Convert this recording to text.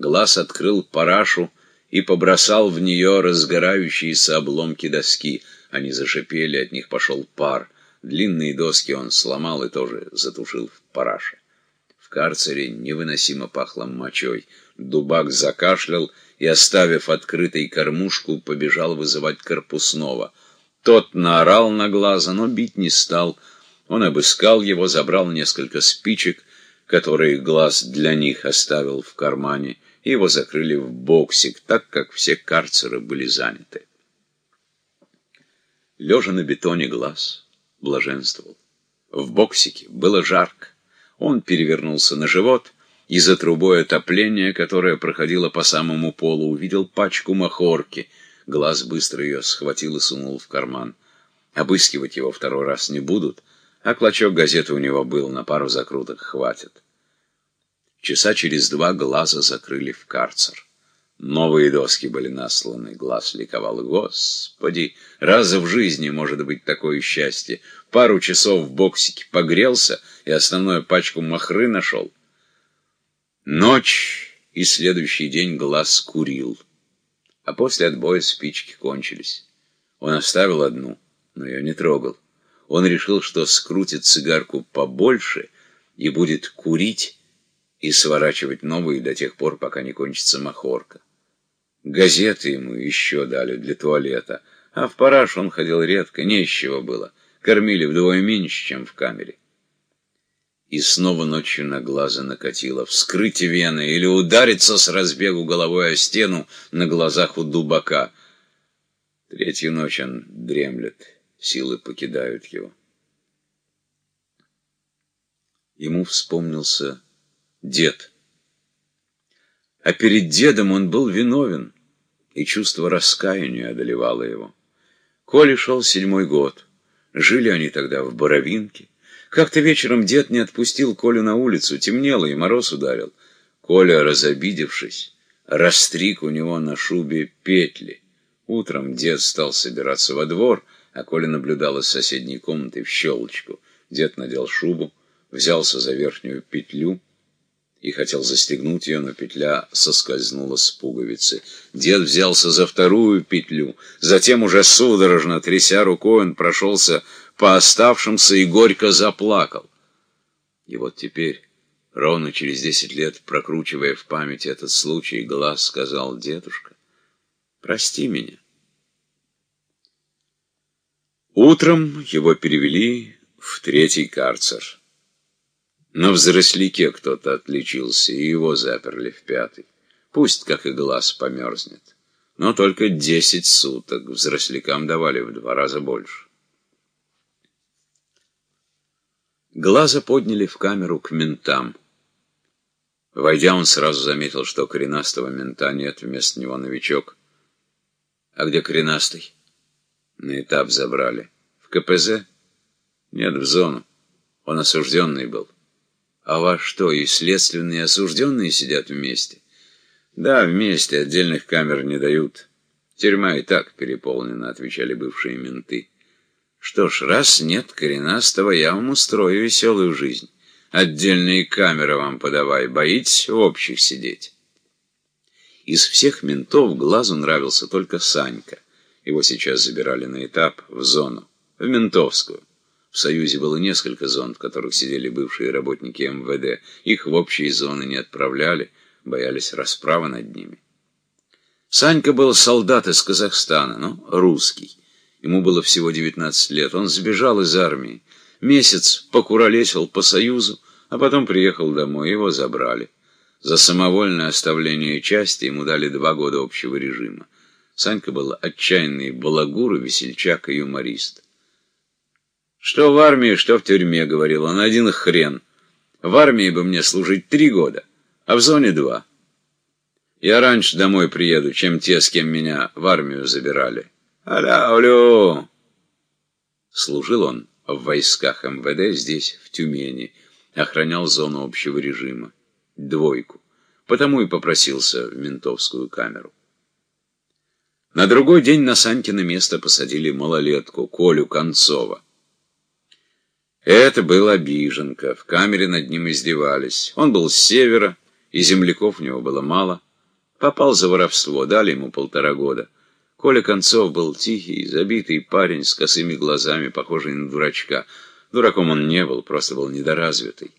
Глаз открыл парашу и побросал в нее разгорающиеся обломки доски. Они зашипели, от них пошел пар. Длинные доски он сломал и тоже затушил в параше. В карцере невыносимо пахло мочой. Дубак закашлял и, оставив открытой кормушку, побежал вызывать корпусного. Тот наорал на глаза, но бить не стал. Он обыскал его, забрал несколько спичек, которые глаз для них оставил в кармане, и его закрыли в боксик, так как все карцеры были заняты. Лежа на бетоне глаз блаженствовал. В боксике было жарко. Он перевернулся на живот и за трубой отопления, которая проходила по самому полу, увидел пачку махорки. Глаз быстро ее схватил и сунул в карман. Обыскивать его второй раз не будут, а клочок газеты у него был, на пару закруток хватит. Часа через два глаза закрыли в карцер. Новые доски были насланы, глаз ликовал. Господи, раз в жизни может быть такое счастье. Пару часов в боксике погрелся и основную пачку махры нашел. Ночь и следующий день глаз курил. А после отбоя спички кончились. Он оставил одну, но ее не трогал. Он решил, что скрутит цигарку побольше и будет курить и сворачивать новые до тех пор, пока не кончится махорка. Газеты ему еще дали для туалета, а в параж он ходил редко, не было. Кормили вдвое меньше, чем в камере. И снова ночью на глаза накатило. Вскрыть вены или удариться с разбегу головой о стену на глазах у дубака. Третью ночь он дремлет, силы покидают его. Ему вспомнился дед. А перед дедом он был виновен, и чувство раскаяния одолевало его. Коле шел седьмой год. Жили они тогда в Боровинке. Как-то вечером дед не отпустил Колю на улицу, темнело и мороз ударил. Коля, разобидевшись, растриг у него на шубе петли. Утром дед стал собираться во двор, а Коля наблюдал из соседней комнаты в щелочку. Дед надел шубу, взялся за верхнюю петлю, и хотел застегнуть ее, но петля соскользнула с пуговицы. Дед взялся за вторую петлю, затем уже судорожно, тряся рукой, он прошелся по оставшимся и горько заплакал. И вот теперь, ровно через десять лет, прокручивая в памяти этот случай, глаз сказал дедушка, «Прости меня». Утром его перевели в третий карцер. На взросляке кто-то отличился, и его заперли в пятый. Пусть, как и глаз, померзнет. Но только десять суток взрослякам давали в два раза больше. Глаза подняли в камеру к ментам. Войдя, он сразу заметил, что коренастого мента нет, вместо него новичок. А где коренастый? На этап забрали. В КПЗ? Нет, в зону. Он осужденный был. А вас что, и следственные осужденные сидят вместе? Да, вместе, отдельных камер не дают. Тюрьма и так переполнена, отвечали бывшие менты. Что ж, раз нет коренастого, я вам устрою веселую жизнь. Отдельные камеры вам подавай, боитесь в общих сидеть. Из всех ментов глазу нравился только Санька. Его сейчас забирали на этап в зону, в ментовскую. В Союзе было несколько зон, в которых сидели бывшие работники МВД. Их в общие зоны не отправляли, боялись расправы над ними. Санька был солдат из Казахстана, но русский. Ему было всего 19 лет. Он сбежал из армии. Месяц покуролесил по Союзу, а потом приехал домой. Его забрали. За самовольное оставление части ему дали два года общего режима. Санька был отчаянный балагур, весельчак и юморист. Что в армии, что в тюрьме, говорил он, один хрен. В армии бы мне служить три года, а в зоне два. Я раньше домой приеду, чем те, с кем меня в армию забирали. Аля-алю! Служил он в войсках МВД здесь, в Тюмени, охранял зону общего режима, двойку, потому и попросился в ментовскую камеру. На другой день на Санькино место посадили малолетку, Колю Концова. Это был обиженка. В камере над ним издевались. Он был с севера, и земляков у него было мало. Попал за воровство, дали ему полтора года. Коля Концов был тихий, забитый парень с косыми глазами, похожий на дурачка. Дураком он не был, просто был недоразвитый.